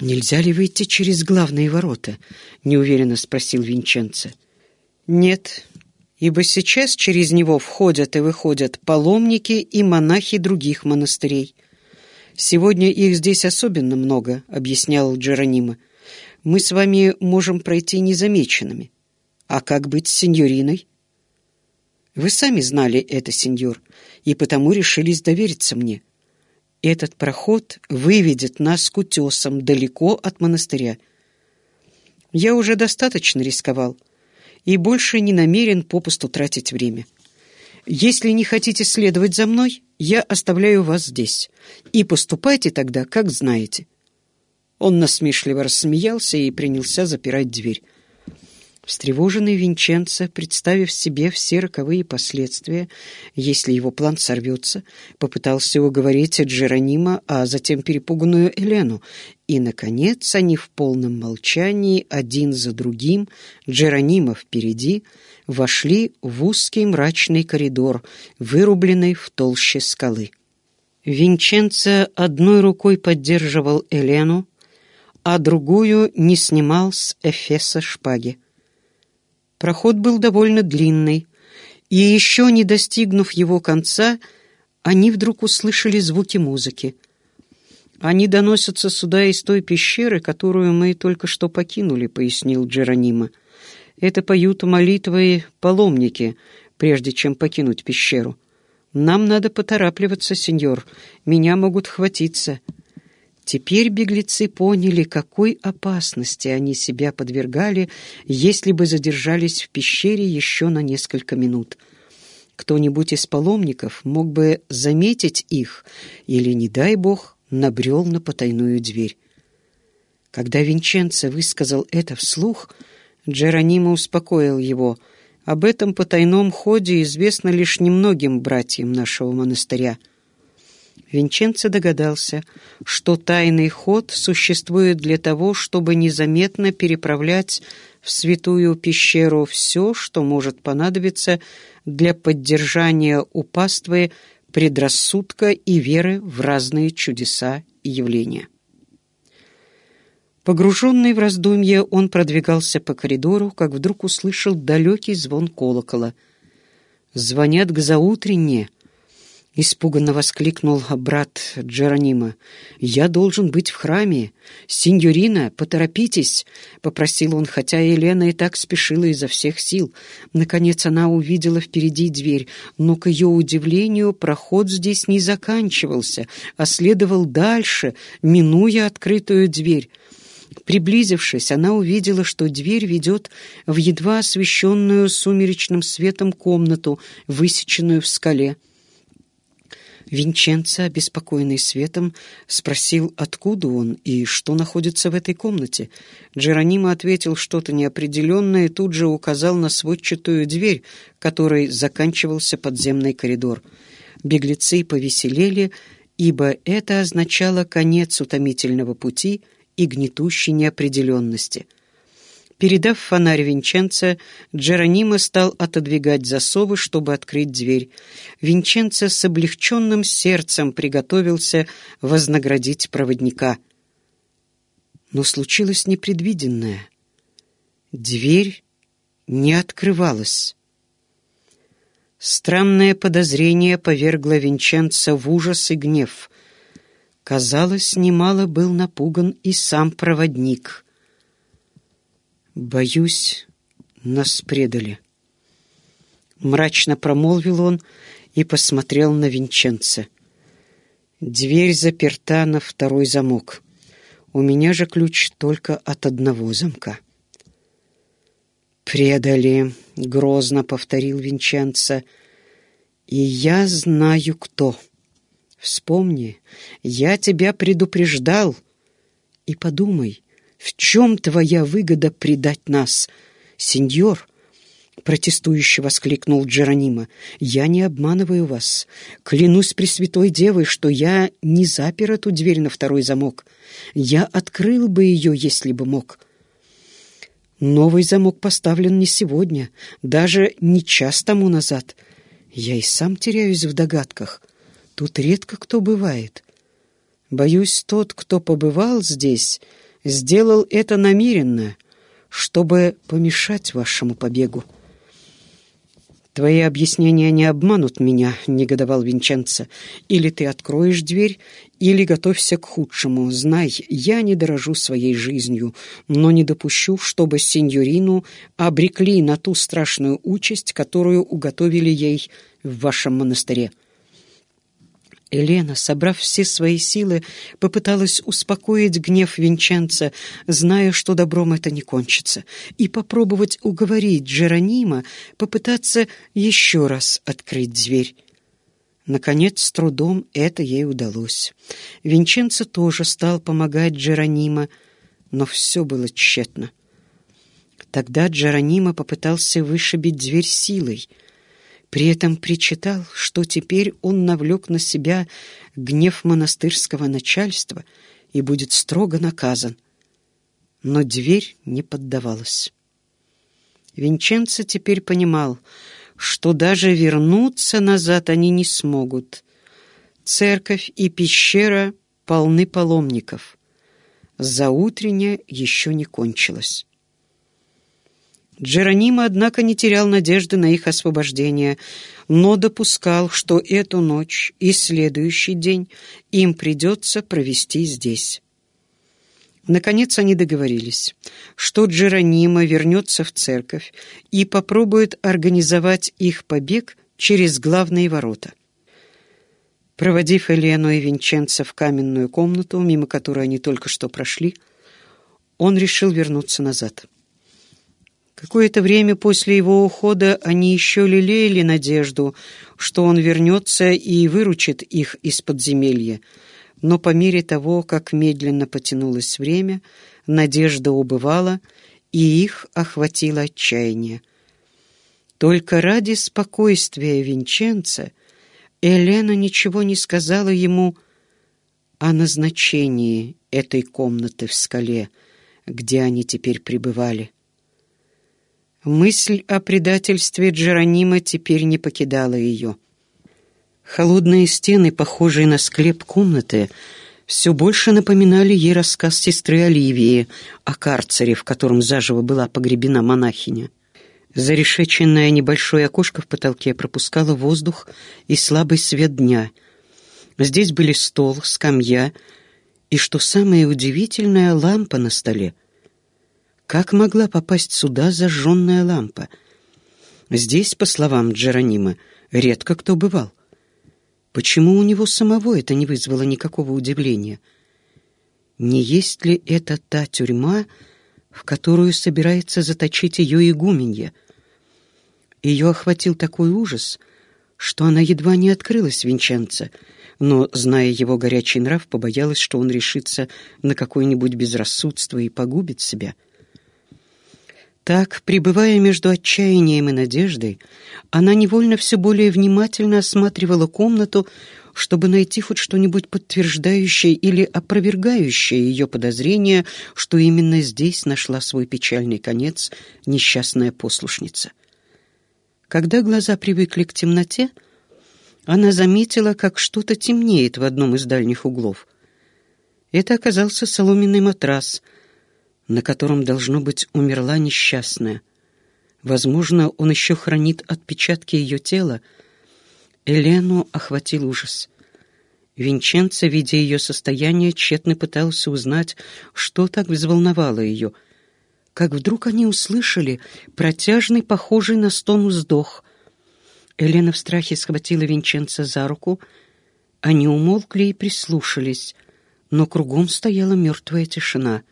«Нельзя ли выйти через главные ворота?» — неуверенно спросил Винченцо. «Нет, ибо сейчас через него входят и выходят паломники и монахи других монастырей. Сегодня их здесь особенно много», — объяснял Джеронимо. «Мы с вами можем пройти незамеченными. А как быть с сеньориной?» «Вы сами знали это, сеньор, и потому решились довериться мне». Этот проход выведет нас к утесам далеко от монастыря. Я уже достаточно рисковал и больше не намерен попусту тратить время. Если не хотите следовать за мной, я оставляю вас здесь. И поступайте тогда, как знаете». Он насмешливо рассмеялся и принялся запирать дверь. Встревоженный Винченцо, представив себе все роковые последствия, если его план сорвется, попытался уговорить Джеронима, а затем перепуганную Елену, и, наконец, они в полном молчании, один за другим, Джеронима впереди, вошли в узкий мрачный коридор, вырубленный в толще скалы. Винченцо одной рукой поддерживал Елену, а другую не снимал с Эфеса шпаги. Проход был довольно длинный, и еще не достигнув его конца, они вдруг услышали звуки музыки. «Они доносятся сюда из той пещеры, которую мы только что покинули», — пояснил Джеронима. «Это поют молитвы паломники, прежде чем покинуть пещеру. Нам надо поторапливаться, сеньор. Меня могут хватиться». Теперь беглецы поняли, какой опасности они себя подвергали, если бы задержались в пещере еще на несколько минут. Кто-нибудь из паломников мог бы заметить их или, не дай бог, набрел на потайную дверь. Когда Винченцо высказал это вслух, Джеронимо успокоил его. «Об этом потайном ходе известно лишь немногим братьям нашего монастыря». Винченцо догадался, что тайный ход существует для того, чтобы незаметно переправлять в святую пещеру все, что может понадобиться для поддержания у паствы предрассудка и веры в разные чудеса и явления. Погруженный в раздумье, он продвигался по коридору, как вдруг услышал далекий звон колокола. «Звонят к заутренне», — испуганно воскликнул брат Джеронима. «Я должен быть в храме. Синьорина, поторопитесь!» — попросил он, хотя Елена и так спешила изо всех сил. Наконец она увидела впереди дверь, но, к ее удивлению, проход здесь не заканчивался, а следовал дальше, минуя открытую дверь. Приблизившись, она увидела, что дверь ведет в едва освещенную сумеречным светом комнату, высеченную в скале. Винченцо, обеспокоенный светом, спросил, откуда он и что находится в этой комнате. Джеронимо ответил что-то неопределенное и тут же указал на сводчатую дверь, которой заканчивался подземный коридор. Беглецы повеселели, ибо это означало конец утомительного пути и гнетущей неопределенности — Передав фонарь Винченце, Джеронимо стал отодвигать засовы, чтобы открыть дверь. Винченце с облегченным сердцем приготовился вознаградить проводника. Но случилось непредвиденное. Дверь не открывалась. Странное подозрение повергло Винченца в ужас и гнев. Казалось, немало был напуган и сам проводник — «Боюсь, нас предали». Мрачно промолвил он и посмотрел на Винченца. «Дверь заперта на второй замок. У меня же ключ только от одного замка». «Предали», — грозно повторил Винченца. «И я знаю, кто. Вспомни, я тебя предупреждал. И подумай, в чем твоя выгода предать нас, сеньор?» Протестующе воскликнул Джеронима. «Я не обманываю вас. Клянусь Пресвятой Девой, что я не запер эту дверь на второй замок. Я открыл бы ее, если бы мог». Новый замок поставлен не сегодня, даже не час тому назад. Я и сам теряюсь в догадках. Тут редко кто бывает. Боюсь, тот, кто побывал здесь, сделал это намеренно, чтобы помешать вашему побегу. «Твои объяснения не обманут меня», — негодовал Винченцо. «Или ты откроешь дверь, или готовься к худшему. Знай, я не дорожу своей жизнью, но не допущу, чтобы сеньорину обрекли на ту страшную участь, которую уготовили ей в вашем монастыре». Елена, собрав все свои силы, попыталась успокоить гнев Винченца, зная, что добром это не кончится, и попробовать уговорить Джеронима попытаться еще раз открыть дверь. Наконец, с трудом это ей удалось. Винченцо тоже стал помогать Джеронима, но все было тщетно. Тогда Джеронима попытался вышибить дверь силой — при этом причитал, что теперь он навлек на себя гнев монастырского начальства и будет строго наказан. Но дверь не поддавалась. Винченцо теперь понимал, что даже вернуться назад они не смогут. Церковь и пещера полны паломников. Заутренняя еще не кончилась. Джеронимо, однако, не терял надежды на их освобождение, но допускал, что эту ночь и следующий день им придется провести здесь. Наконец они договорились, что Джеронимо вернется в церковь и попробует организовать их побег через главные ворота. Проводив Елену и Винченца в каменную комнату, мимо которой они только что прошли, он решил вернуться назад. Какое-то время после его ухода они еще лелеяли надежду, что он вернется и выручит их из подземелья. Но по мере того, как медленно потянулось время, надежда убывала, и их охватило отчаяние. Только ради спокойствия Винченца Елена ничего не сказала ему о назначении этой комнаты в скале, где они теперь пребывали. Мысль о предательстве Джеронима теперь не покидала ее. Холодные стены, похожие на склеп комнаты, все больше напоминали ей рассказ сестры Оливии о карцере, в котором заживо была погребена монахиня. Зарешеченное небольшое окошко в потолке пропускало воздух и слабый свет дня. Здесь были стол, скамья и, что самое удивительное, лампа на столе — как могла попасть сюда зажженная лампа? Здесь, по словам Джеронима, редко кто бывал. Почему у него самого это не вызвало никакого удивления? Не есть ли это та тюрьма, в которую собирается заточить ее игуменья? Ее охватил такой ужас, что она едва не открылась Винченца, но, зная его горячий нрав, побоялась, что он решится на какое-нибудь безрассудство и погубит себя — так, пребывая между отчаянием и надеждой, она невольно все более внимательно осматривала комнату, чтобы найти хоть что-нибудь подтверждающее или опровергающее ее подозрение, что именно здесь нашла свой печальный конец несчастная послушница. Когда глаза привыкли к темноте, она заметила, как что-то темнеет в одном из дальних углов. Это оказался соломенный матрас — на котором, должно быть, умерла несчастная. Возможно, он еще хранит отпечатки ее тела. Элену охватил ужас. Винченцо, видя ее состояние, тщетно пытался узнать, что так взволновало ее. Как вдруг они услышали протяжный, похожий на стон вздох. Елена в страхе схватила Винченца за руку. Они умолкли и прислушались, но кругом стояла мертвая тишина —